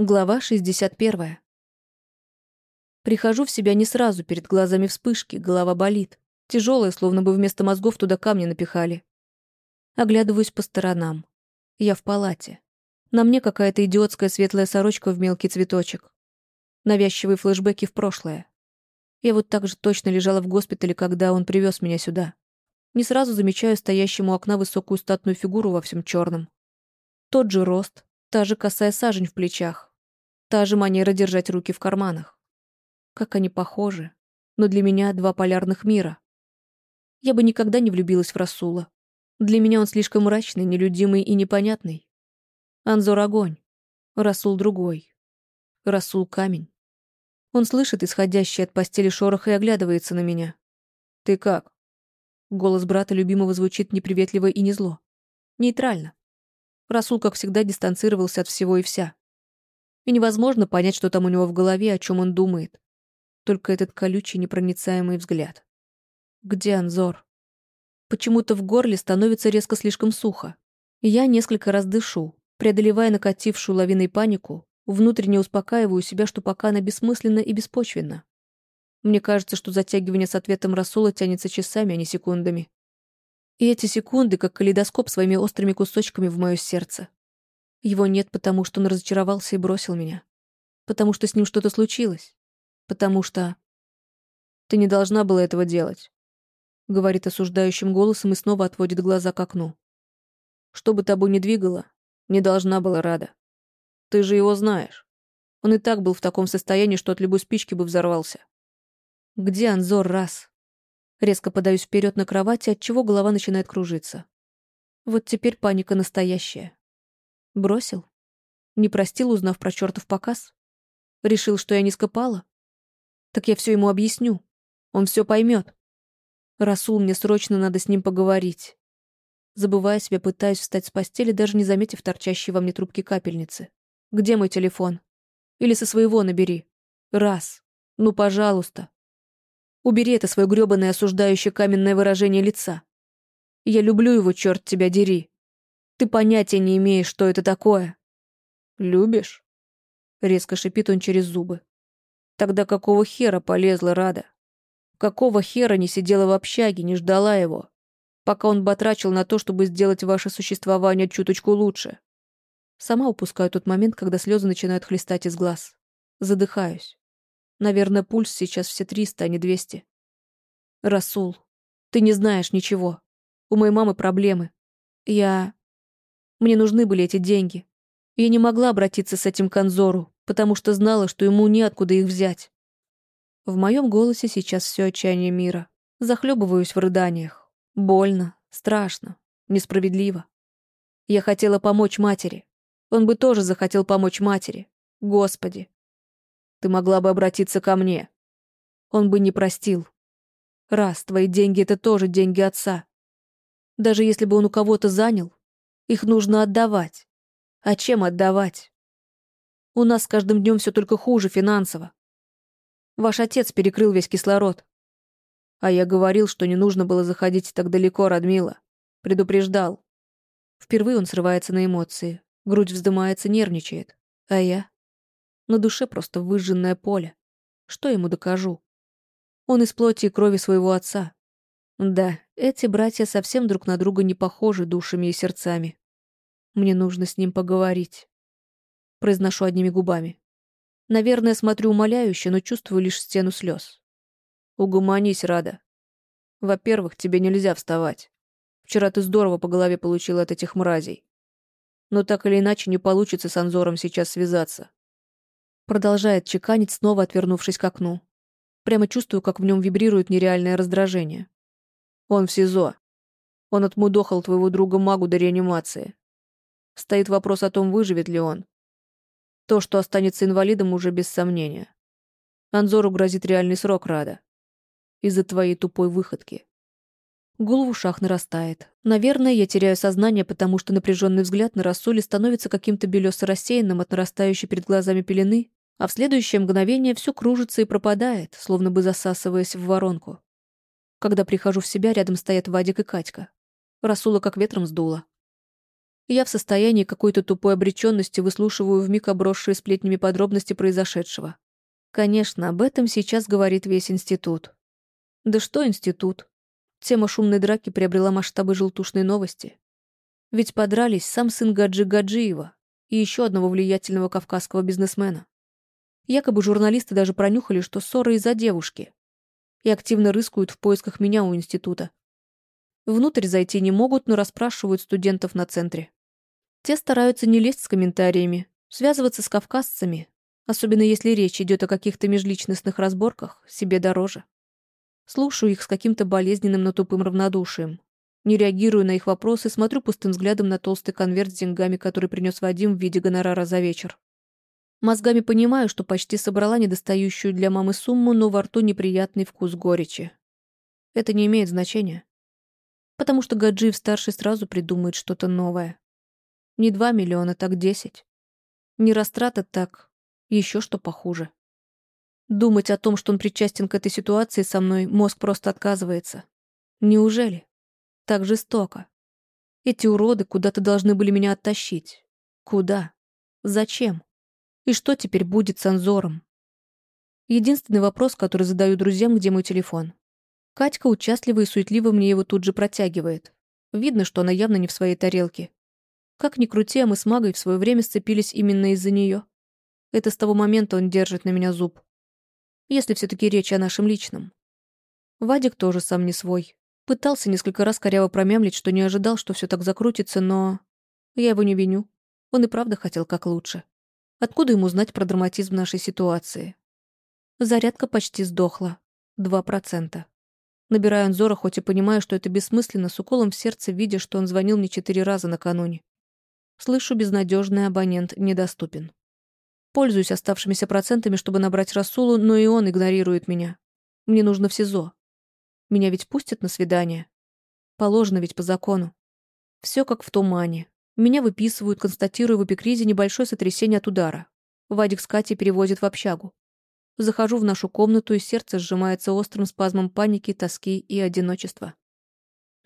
Глава 61. Прихожу в себя не сразу, перед глазами вспышки, голова болит. Тяжелая, словно бы вместо мозгов туда камни напихали. Оглядываюсь по сторонам. Я в палате. На мне какая-то идиотская светлая сорочка в мелкий цветочек. Навязчивые флешбеки в прошлое. Я вот так же точно лежала в госпитале, когда он привез меня сюда. Не сразу замечаю стоящему у окна высокую статную фигуру во всем черном. Тот же рост, та же косая сажень в плечах Та же манера держать руки в карманах. Как они похожи. Но для меня два полярных мира. Я бы никогда не влюбилась в Расула. Для меня он слишком мрачный, нелюдимый и непонятный. Анзор — огонь. Расул — другой. Расул — камень. Он слышит исходящий от постели шорох и оглядывается на меня. «Ты как?» Голос брата любимого звучит неприветливо и не зло. Нейтрально. Расул, как всегда, дистанцировался от всего и вся и невозможно понять, что там у него в голове, о чем он думает. Только этот колючий непроницаемый взгляд. Где Анзор? Почему-то в горле становится резко слишком сухо. Я несколько раз дышу, преодолевая накатившую лавиной панику, внутренне успокаиваю себя, что пока она бессмысленна и беспочвенна. Мне кажется, что затягивание с ответом Расула тянется часами, а не секундами. И эти секунды, как калейдоскоп своими острыми кусочками в мое сердце. Его нет, потому что он разочаровался и бросил меня. Потому что с ним что-то случилось. Потому что... Ты не должна была этого делать. Говорит осуждающим голосом и снова отводит глаза к окну. Что бы тобой ни двигало, не должна была рада. Ты же его знаешь. Он и так был в таком состоянии, что от любой спички бы взорвался. Где Анзор раз? Резко подаюсь вперед на кровати, от чего голова начинает кружиться. Вот теперь паника настоящая. Бросил? Не простил, узнав про чертов показ? Решил, что я не скопала? Так я все ему объясню. Он все поймет. Расул, мне срочно надо с ним поговорить. Забывая себя, пытаюсь встать с постели, даже не заметив торчащей во мне трубки капельницы. Где мой телефон? Или со своего набери. Раз. Ну, пожалуйста. Убери это свое грёбаное осуждающее каменное выражение лица. Я люблю его, черт тебя дери. Ты понятия не имеешь, что это такое. Любишь? Резко шипит он через зубы. Тогда какого хера полезла Рада? Какого хера не сидела в общаге, не ждала его? Пока он батрачил на то, чтобы сделать ваше существование чуточку лучше. Сама упускаю тот момент, когда слезы начинают хлестать из глаз. Задыхаюсь. Наверное, пульс сейчас все триста, а не двести. Расул, ты не знаешь ничего. У моей мамы проблемы. Я... Мне нужны были эти деньги. Я не могла обратиться с этим к Анзору, потому что знала, что ему неоткуда их взять. В моем голосе сейчас все отчаяние мира. Захлебываюсь в рыданиях. Больно, страшно, несправедливо. Я хотела помочь матери. Он бы тоже захотел помочь матери. Господи. Ты могла бы обратиться ко мне. Он бы не простил. Раз, твои деньги — это тоже деньги отца. Даже если бы он у кого-то занял, их нужно отдавать. А чем отдавать? У нас с каждым днем все только хуже финансово. Ваш отец перекрыл весь кислород. А я говорил, что не нужно было заходить так далеко, Радмила. Предупреждал. Впервые он срывается на эмоции. Грудь вздымается, нервничает. А я? На душе просто выжженное поле. Что ему докажу? Он из плоти и крови своего отца. Да, эти братья совсем друг на друга не похожи душами и сердцами. Мне нужно с ним поговорить. Произношу одними губами. Наверное, смотрю умоляюще, но чувствую лишь стену слез. Угуманись, Рада. Во-первых, тебе нельзя вставать. Вчера ты здорово по голове получил от этих мразей. Но так или иначе не получится с Анзором сейчас связаться. Продолжает чеканить, снова отвернувшись к окну. Прямо чувствую, как в нем вибрирует нереальное раздражение. Он в СИЗО. Он отмудохал твоего друга-магу до реанимации. Стоит вопрос о том, выживет ли он. То, что останется инвалидом, уже без сомнения. Анзору грозит реальный срок, Рада. Из-за твоей тупой выходки. Гул в ушах нарастает. Наверное, я теряю сознание, потому что напряженный взгляд на Расуле становится каким-то белесо-рассеянным от нарастающей перед глазами пелены, а в следующее мгновение все кружится и пропадает, словно бы засасываясь в воронку. Когда прихожу в себя, рядом стоят Вадик и Катька. Расула как ветром Я в состоянии какой-то тупой обреченности выслушиваю вмиг обросшие сплетнями подробности произошедшего. Конечно, об этом сейчас говорит весь институт. Да что институт? Тема шумной драки приобрела масштабы желтушной новости. Ведь подрались сам сын Гаджи Гаджиева и еще одного влиятельного кавказского бизнесмена. Якобы журналисты даже пронюхали, что ссора из-за девушки, и активно рыскают в поисках меня у института. Внутрь зайти не могут, но расспрашивают студентов на центре. Те стараются не лезть с комментариями, связываться с кавказцами, особенно если речь идет о каких-то межличностных разборках, себе дороже. Слушаю их с каким-то болезненным, но тупым равнодушием. Не реагирую на их вопросы, смотрю пустым взглядом на толстый конверт с деньгами, который принес Вадим в виде гонорара за вечер. Мозгами понимаю, что почти собрала недостающую для мамы сумму, но во рту неприятный вкус горечи. Это не имеет значения. Потому что Гаджиев-старший сразу придумает что-то новое. Не два миллиона, так десять. Не растрата, так еще что похуже. Думать о том, что он причастен к этой ситуации со мной, мозг просто отказывается. Неужели? Так жестоко. Эти уроды куда-то должны были меня оттащить. Куда? Зачем? И что теперь будет с Анзором? Единственный вопрос, который задаю друзьям, где мой телефон. Катька участливо и суетливо мне его тут же протягивает. Видно, что она явно не в своей тарелке. Как ни крути, а мы с Магой в свое время сцепились именно из-за нее. Это с того момента он держит на меня зуб. Если все таки речь о нашем личном. Вадик тоже сам не свой. Пытался несколько раз коряво промямлить, что не ожидал, что все так закрутится, но... Я его не виню. Он и правда хотел как лучше. Откуда ему знать про драматизм нашей ситуации? Зарядка почти сдохла. Два процента. Набираю Анзора, хоть и понимаю, что это бессмысленно, с уколом в сердце, видя, что он звонил мне четыре раза накануне. Слышу, безнадежный абонент недоступен. Пользуюсь оставшимися процентами, чтобы набрать Расулу, но и он игнорирует меня. Мне нужно в СИЗО. Меня ведь пустят на свидание. Положено ведь по закону. Все как в тумане. Меня выписывают, констатирую в эпикризе небольшое сотрясение от удара. Вадик с Катей перевозят в общагу. Захожу в нашу комнату, и сердце сжимается острым спазмом паники, тоски и одиночества.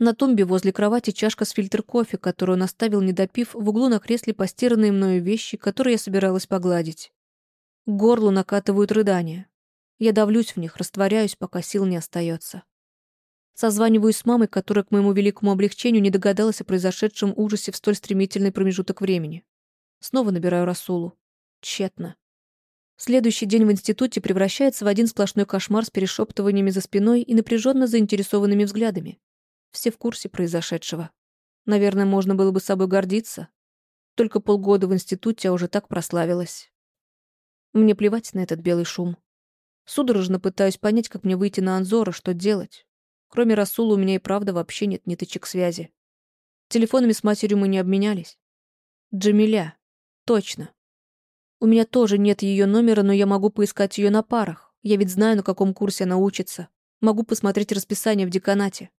На тумбе возле кровати чашка с фильтр кофе, которую он оставил, не допив, в углу на кресле постиранные мною вещи, которые я собиралась погладить. К горлу накатывают рыдания. Я давлюсь в них, растворяюсь, пока сил не остается. Созваниваюсь с мамой, которая, к моему великому облегчению, не догадалась о произошедшем ужасе в столь стремительный промежуток времени. Снова набираю Расулу. Тщетно. Следующий день в институте превращается в один сплошной кошмар с перешептываниями за спиной и напряженно заинтересованными взглядами. Все в курсе произошедшего. Наверное, можно было бы собой гордиться. Только полгода в институте, а уже так прославилась. Мне плевать на этот белый шум. Судорожно пытаюсь понять, как мне выйти на Анзора, что делать. Кроме Расула у меня и правда вообще нет ниточек связи. Телефонами с матерью мы не обменялись. Джамиля. Точно. У меня тоже нет ее номера, но я могу поискать ее на парах. Я ведь знаю, на каком курсе она учится. Могу посмотреть расписание в деканате.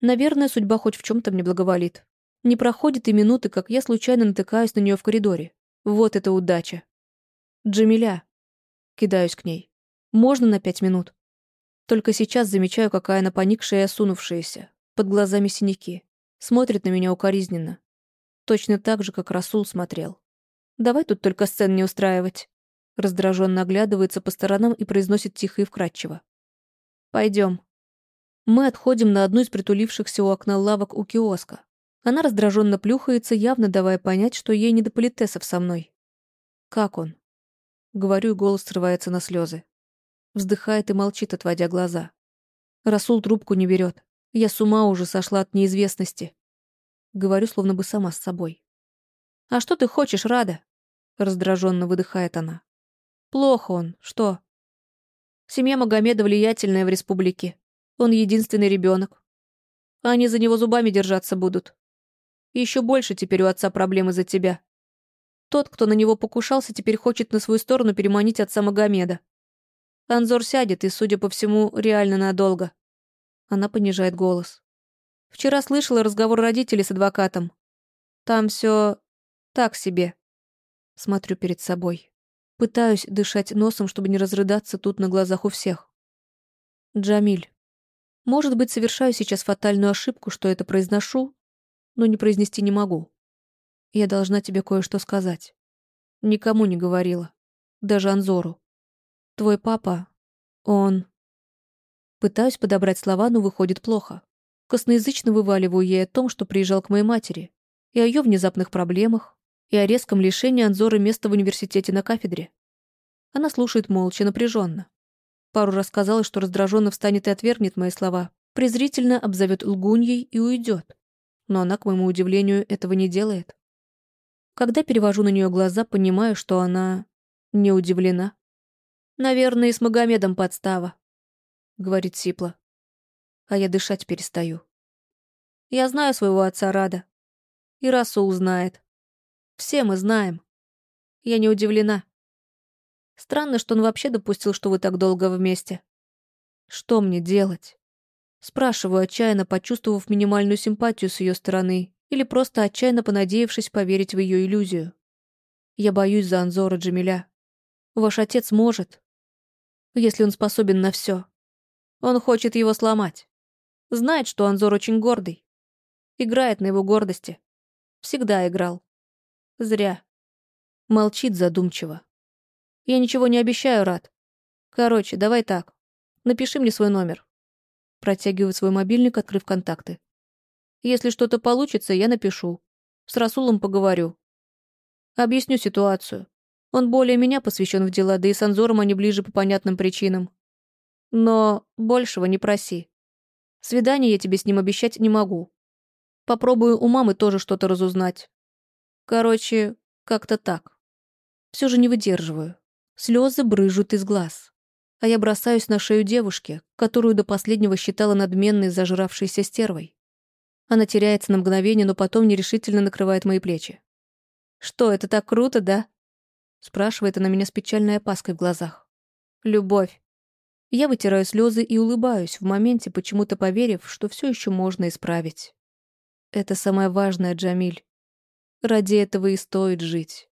Наверное, судьба хоть в чем то мне благоволит. Не проходит и минуты, как я случайно натыкаюсь на нее в коридоре. Вот это удача. Джамиля. Кидаюсь к ней. Можно на пять минут? Только сейчас замечаю, какая она поникшая и осунувшаяся. Под глазами синяки. Смотрит на меня укоризненно. Точно так же, как Расул смотрел. «Давай тут только сцен не устраивать». Раздраженно оглядывается по сторонам и произносит тихо и вкрадчиво. Пойдем. Мы отходим на одну из притулившихся у окна лавок у киоска. Она раздраженно плюхается, явно давая понять, что ей не до политесов со мной. «Как он?» Говорю, и голос срывается на слезы. Вздыхает и молчит, отводя глаза. Расул трубку не берет. Я с ума уже сошла от неизвестности. Говорю, словно бы сама с собой. «А что ты хочешь, Рада?» Раздраженно выдыхает она. «Плохо он. Что?» Семья Магомеда влиятельная в республике. Он единственный ребенок. Они за него зубами держаться будут. Еще больше теперь у отца проблемы за тебя. Тот, кто на него покушался, теперь хочет на свою сторону переманить отца Магомеда. Анзор сядет, и, судя по всему, реально надолго. Она понижает голос. Вчера слышала разговор родителей с адвокатом. Там все так себе. Смотрю перед собой. Пытаюсь дышать носом, чтобы не разрыдаться тут на глазах у всех. Джамиль. Может быть, совершаю сейчас фатальную ошибку, что это произношу, но не произнести не могу. Я должна тебе кое-что сказать. Никому не говорила. Даже Анзору. Твой папа, он... Пытаюсь подобрать слова, но выходит плохо. Косноязычно вываливаю ей о том, что приезжал к моей матери, и о ее внезапных проблемах, и о резком лишении Анзоры места в университете на кафедре. Она слушает молча, напряженно. Пару раз сказала, что раздраженно встанет и отвергнет мои слова, презрительно обзовет лгуньей и уйдет. Но она, к моему удивлению, этого не делает. Когда перевожу на нее глаза, понимаю, что она не удивлена. «Наверное, и с Магомедом подстава», — говорит Сипла. А я дышать перестаю. Я знаю своего отца Рада. И Расул знает. Все мы знаем. Я не удивлена. Странно, что он вообще допустил, что вы так долго вместе. Что мне делать? Спрашиваю, отчаянно почувствовав минимальную симпатию с ее стороны или просто отчаянно понадеявшись поверить в ее иллюзию. Я боюсь за Анзора Джамиля. Ваш отец может, если он способен на все. Он хочет его сломать. Знает, что Анзор очень гордый. Играет на его гордости. Всегда играл. Зря. Молчит задумчиво. Я ничего не обещаю, Рад. Короче, давай так. Напиши мне свой номер. Протягиваю свой мобильник, открыв контакты. Если что-то получится, я напишу. С Расулом поговорю. Объясню ситуацию. Он более меня посвящен в дела, да и с Анзором они ближе по понятным причинам. Но большего не проси. Свидание я тебе с ним обещать не могу. Попробую у мамы тоже что-то разузнать. Короче, как-то так. Все же не выдерживаю. Слезы брыжут из глаз. А я бросаюсь на шею девушки, которую до последнего считала надменной зажравшейся стервой. Она теряется на мгновение, но потом нерешительно накрывает мои плечи. «Что, это так круто, да?» Спрашивает она меня с печальной опаской в глазах. «Любовь». Я вытираю слезы и улыбаюсь, в моменте почему-то поверив, что все еще можно исправить. Это самое важное, Джамиль. Ради этого и стоит жить.